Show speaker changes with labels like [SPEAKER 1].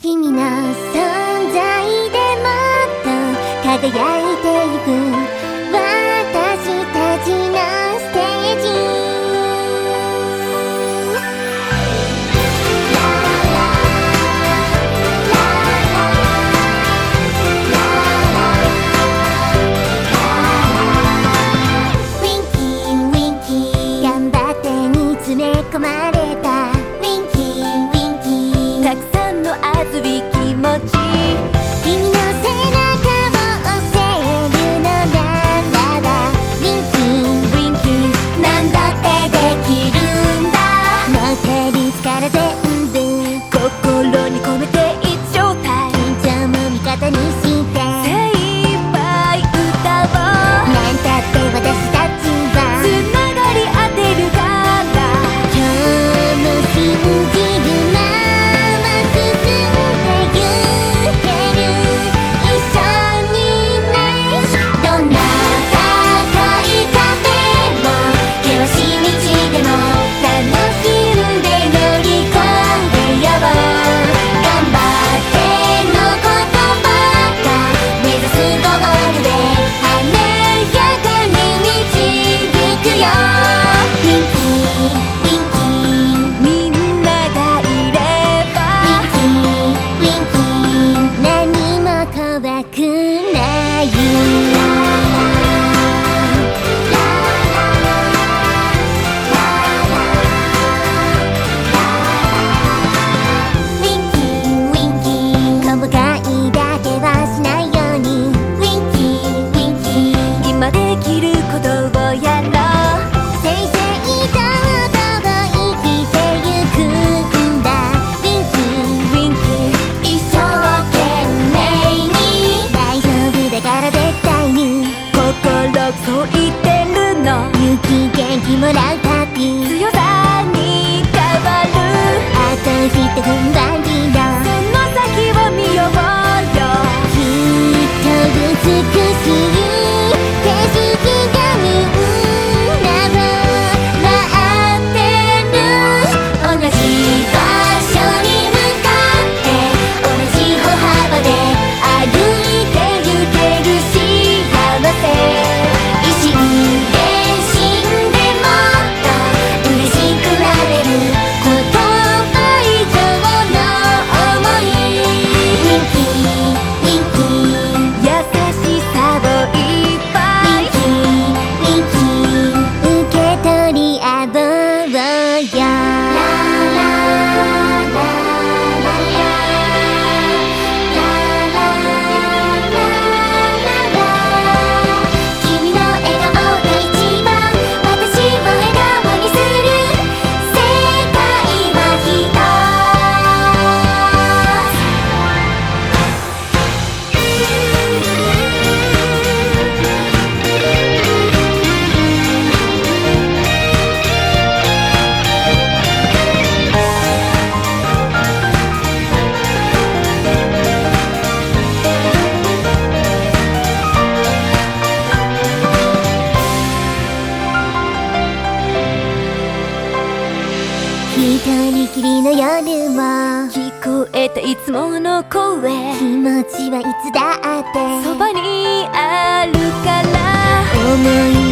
[SPEAKER 1] 君の存在でもっと輝い
[SPEAKER 2] つびき
[SPEAKER 1] ききりの夜も
[SPEAKER 2] 聞こえたいつもの声。
[SPEAKER 1] 気持ちはいつだって。
[SPEAKER 2] そばにあるから。
[SPEAKER 1] 思い